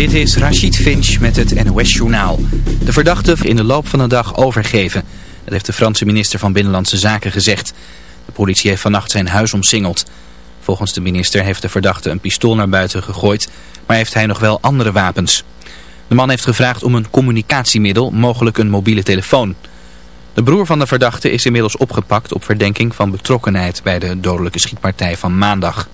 Dit is Rachid Finch met het NOS-journaal. De verdachte in de loop van de dag overgeven. Dat heeft de Franse minister van Binnenlandse Zaken gezegd. De politie heeft vannacht zijn huis omsingeld. Volgens de minister heeft de verdachte een pistool naar buiten gegooid, maar heeft hij nog wel andere wapens. De man heeft gevraagd om een communicatiemiddel, mogelijk een mobiele telefoon. De broer van de verdachte is inmiddels opgepakt op verdenking van betrokkenheid bij de dodelijke schietpartij van maandag.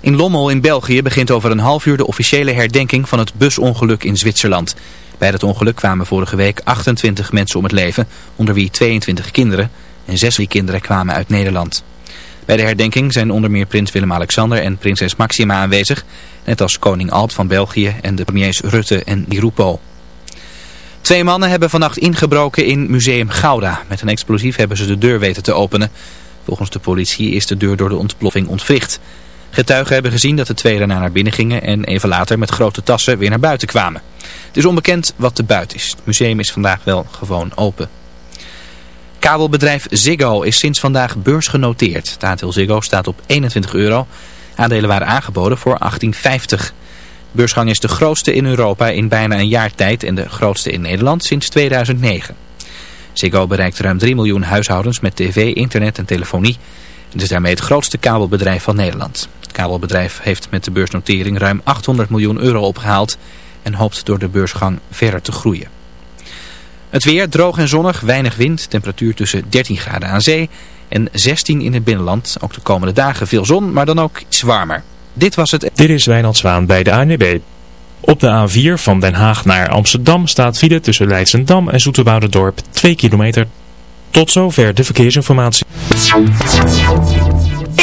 In Lommel in België begint over een half uur de officiële herdenking van het busongeluk in Zwitserland. Bij dat ongeluk kwamen vorige week 28 mensen om het leven, onder wie 22 kinderen en 6 kinderen kwamen uit Nederland. Bij de herdenking zijn onder meer prins Willem-Alexander en prinses Maxima aanwezig, net als koning Alt van België en de premiers Rutte en Di Rupo. Twee mannen hebben vannacht ingebroken in Museum Gouda. Met een explosief hebben ze de deur weten te openen. Volgens de politie is de deur door de ontploffing ontwricht. Getuigen hebben gezien dat de twee daarna naar binnen gingen en even later met grote tassen weer naar buiten kwamen. Het is onbekend wat de buit is. Het museum is vandaag wel gewoon open. Kabelbedrijf Ziggo is sinds vandaag beursgenoteerd. Het aandeel Ziggo staat op 21 euro. Aandelen waren aangeboden voor 18,50. Beursgang is de grootste in Europa in bijna een jaar tijd en de grootste in Nederland sinds 2009. Ziggo bereikt ruim 3 miljoen huishoudens met tv, internet en telefonie. Het is daarmee het grootste kabelbedrijf van Nederland. Kabelbedrijf heeft met de beursnotering ruim 800 miljoen euro opgehaald en hoopt door de beursgang verder te groeien. Het weer droog en zonnig, weinig wind, temperatuur tussen 13 graden aan zee en 16 in het binnenland. Ook de komende dagen veel zon, maar dan ook iets warmer. Dit was het... Dit is Wijnald Zwaan bij de ANWB. Op de A4 van Den Haag naar Amsterdam staat file tussen Leidsendam en Dorp 2 kilometer. Tot zover de verkeersinformatie.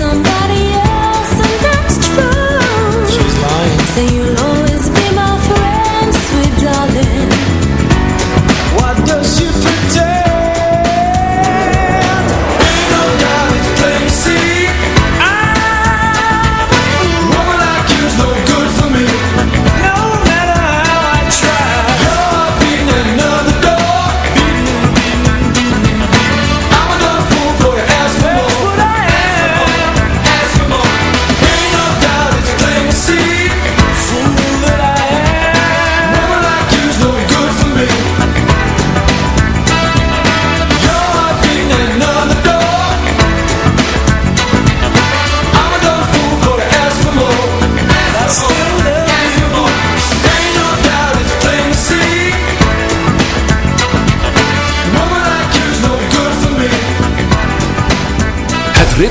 somebody else.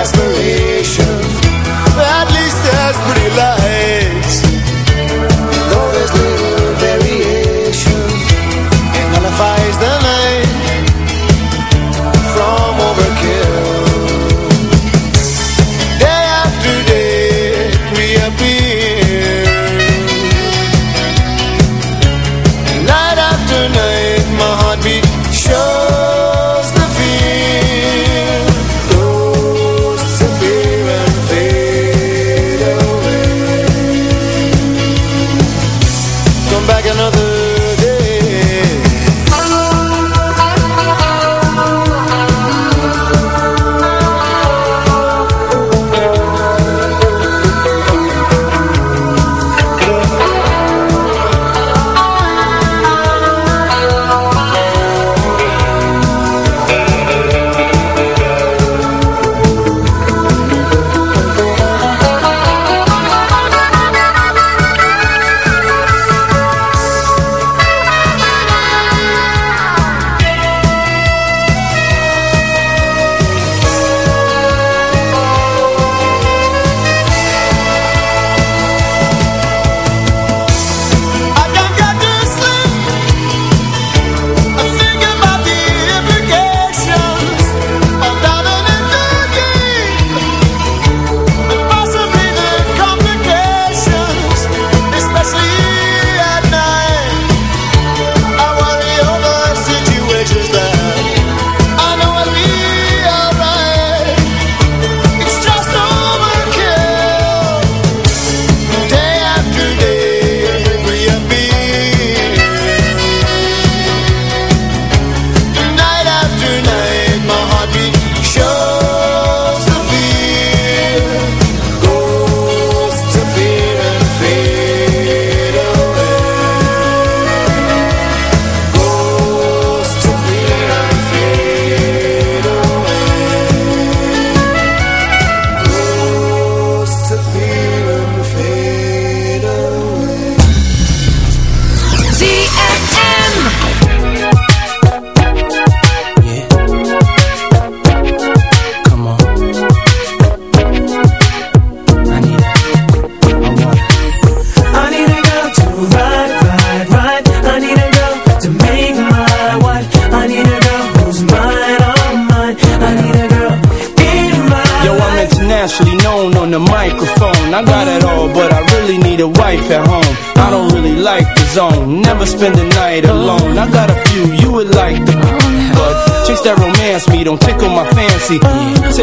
Jasper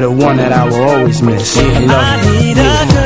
you're the one that I will always miss. Love you.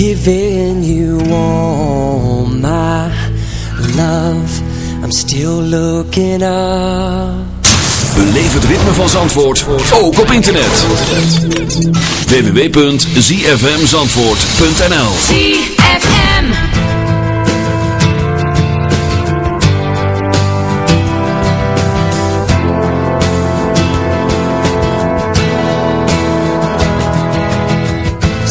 Giving you all my love. I'm still looking up. Beleef het ritme van Zandvoort, ook op internet. www.zfmzandvoort.nl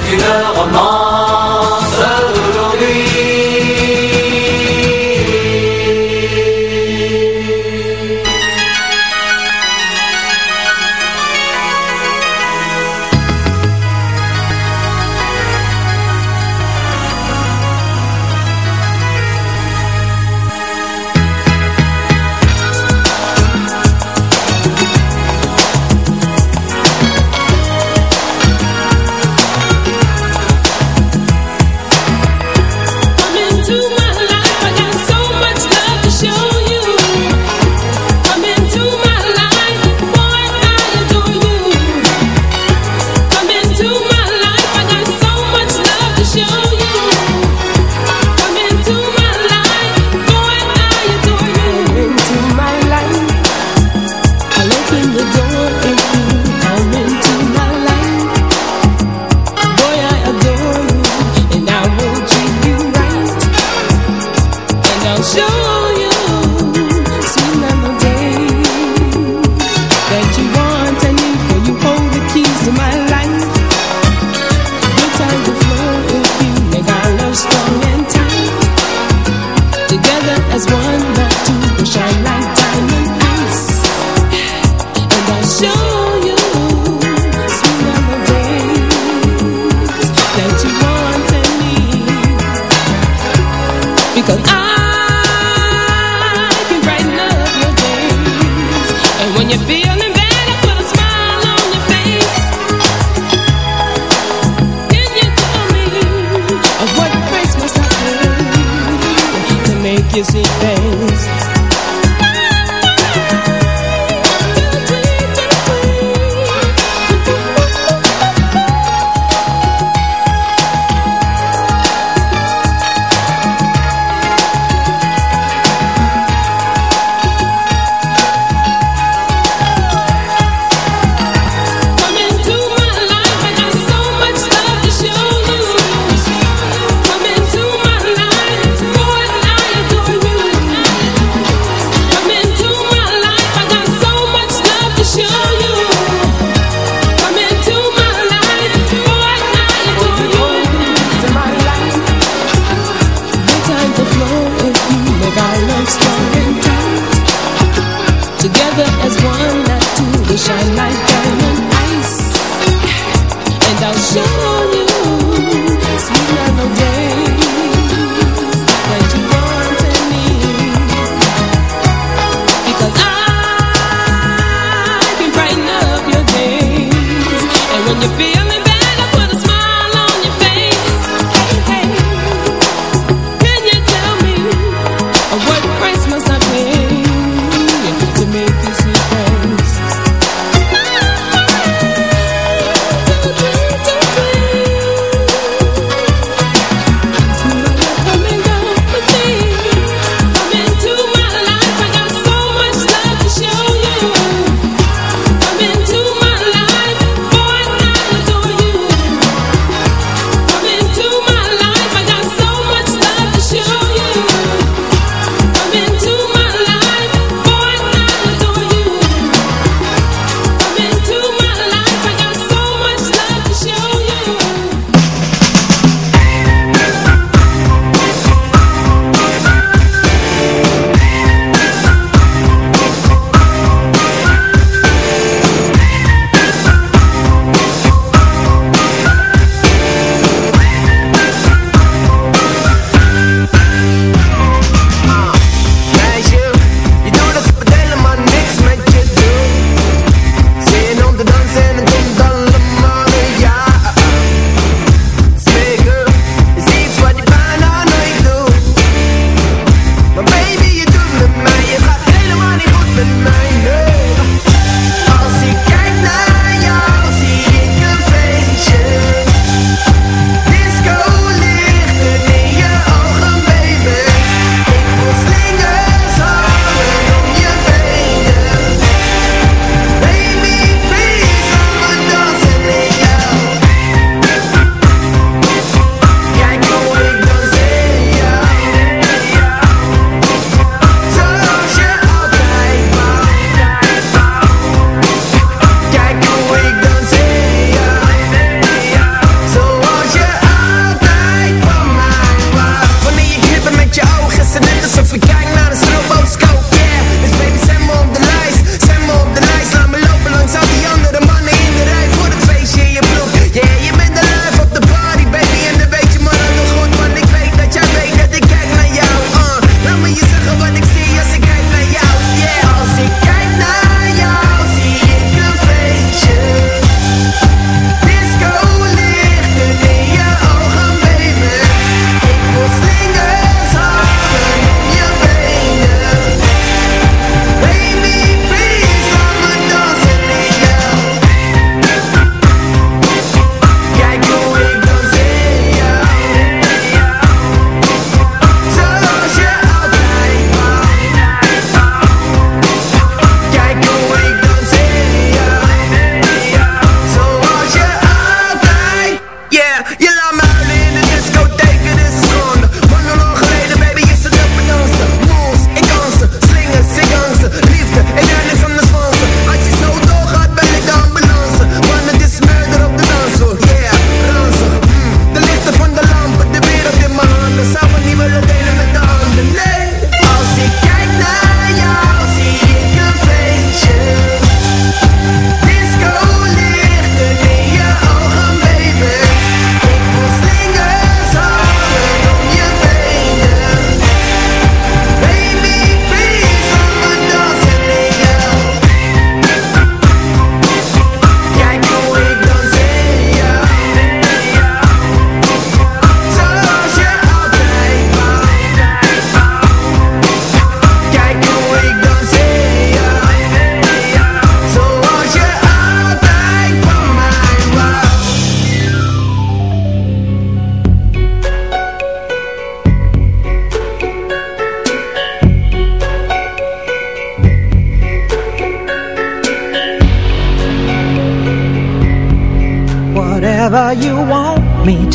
C'est une romance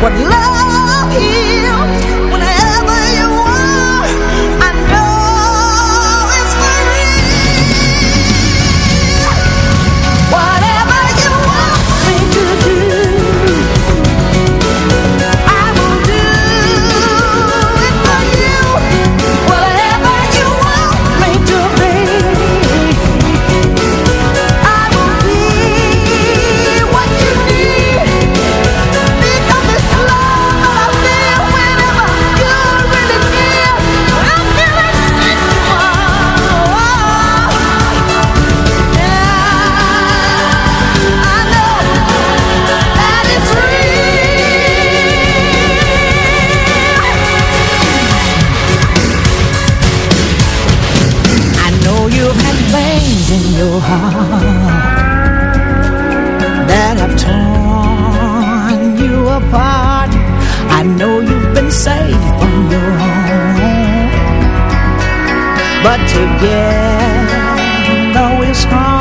what love is. but together we're strong.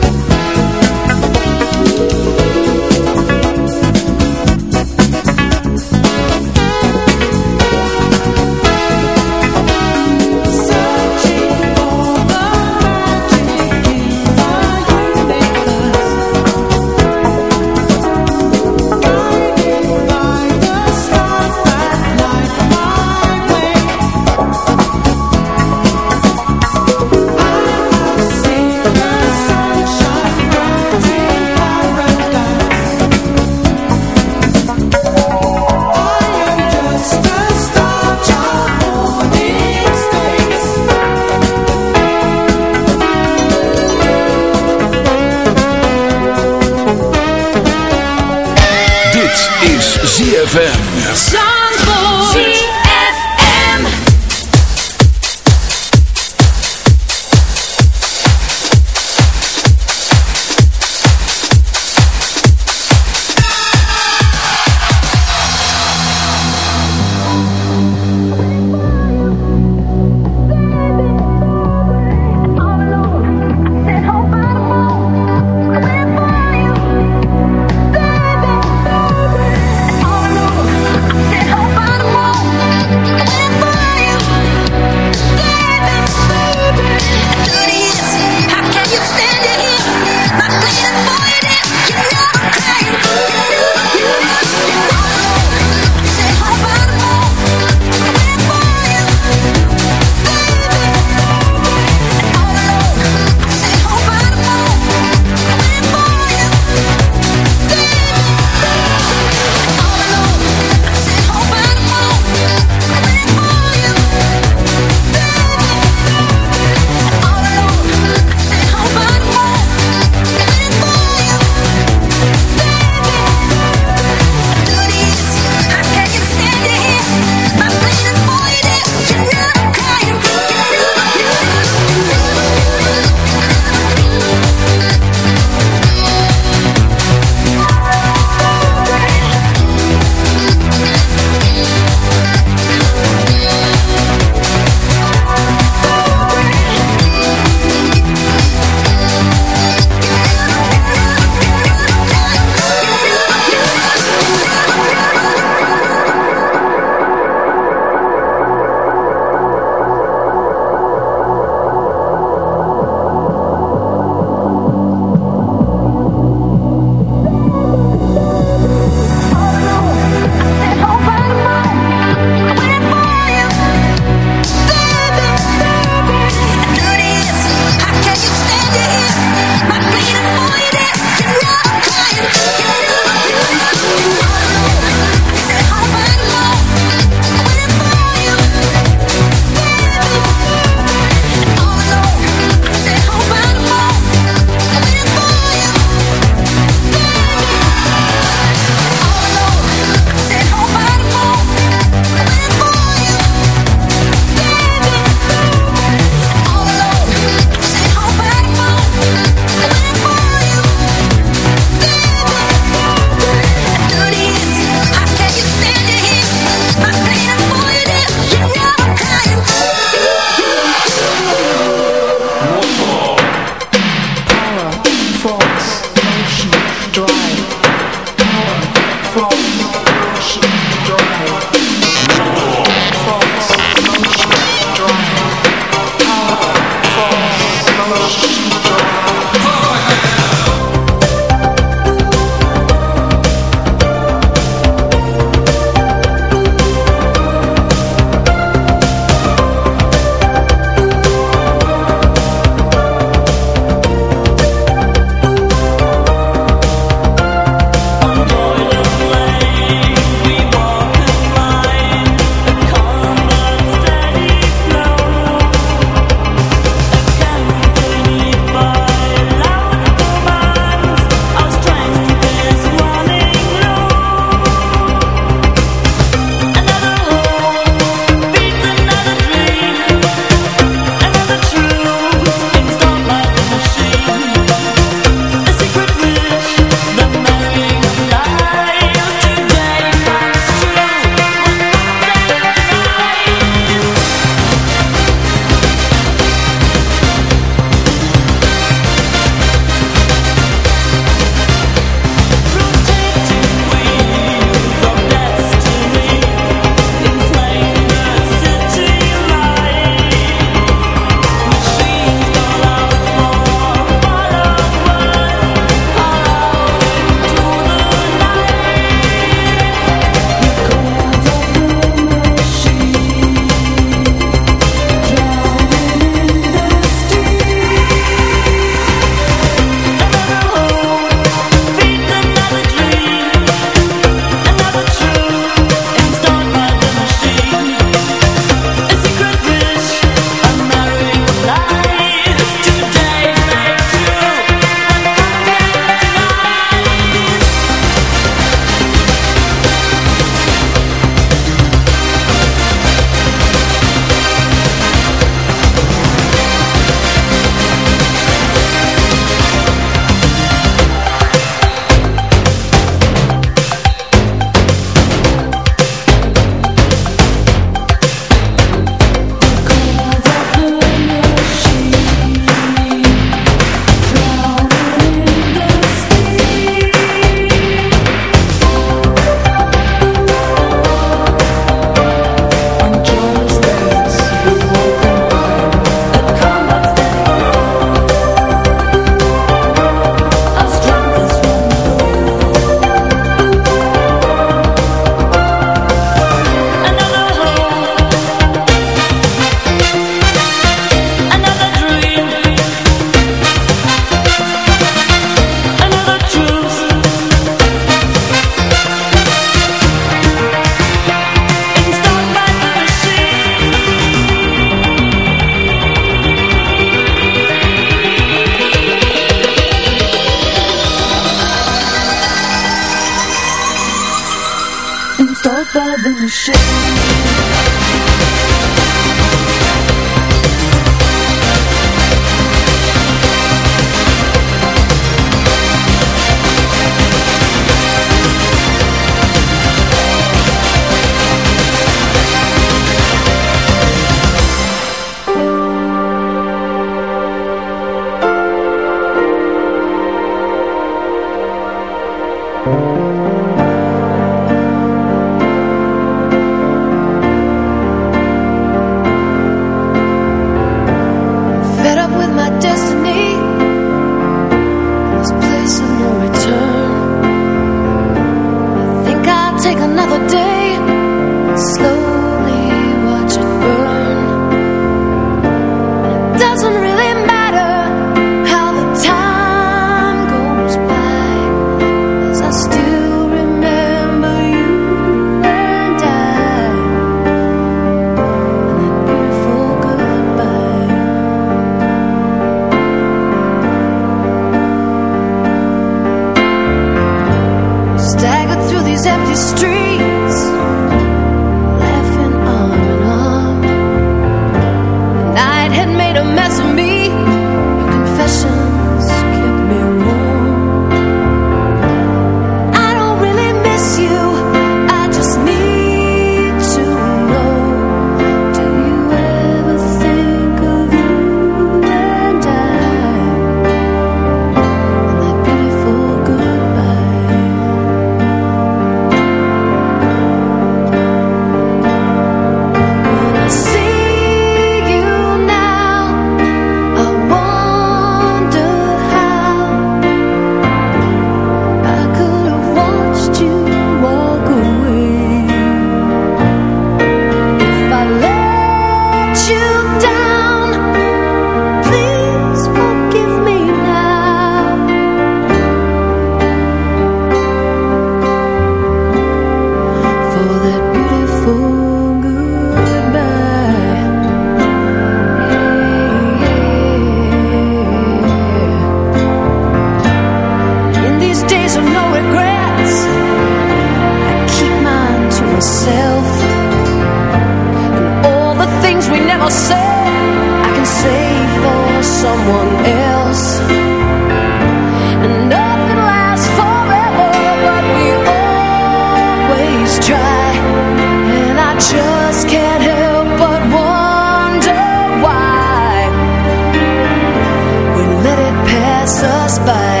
Us by.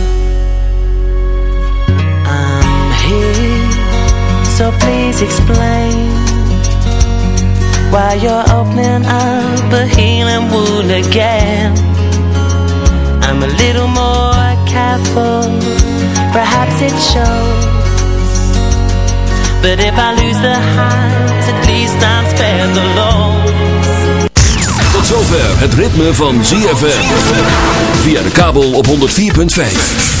So please explain Why you're opening up a healing wound again I'm a little more careful Perhaps it shows But if I lose the highs At least I'm spared the lows Tot zover het ritme van ZFM. Via de kabel op 104.5.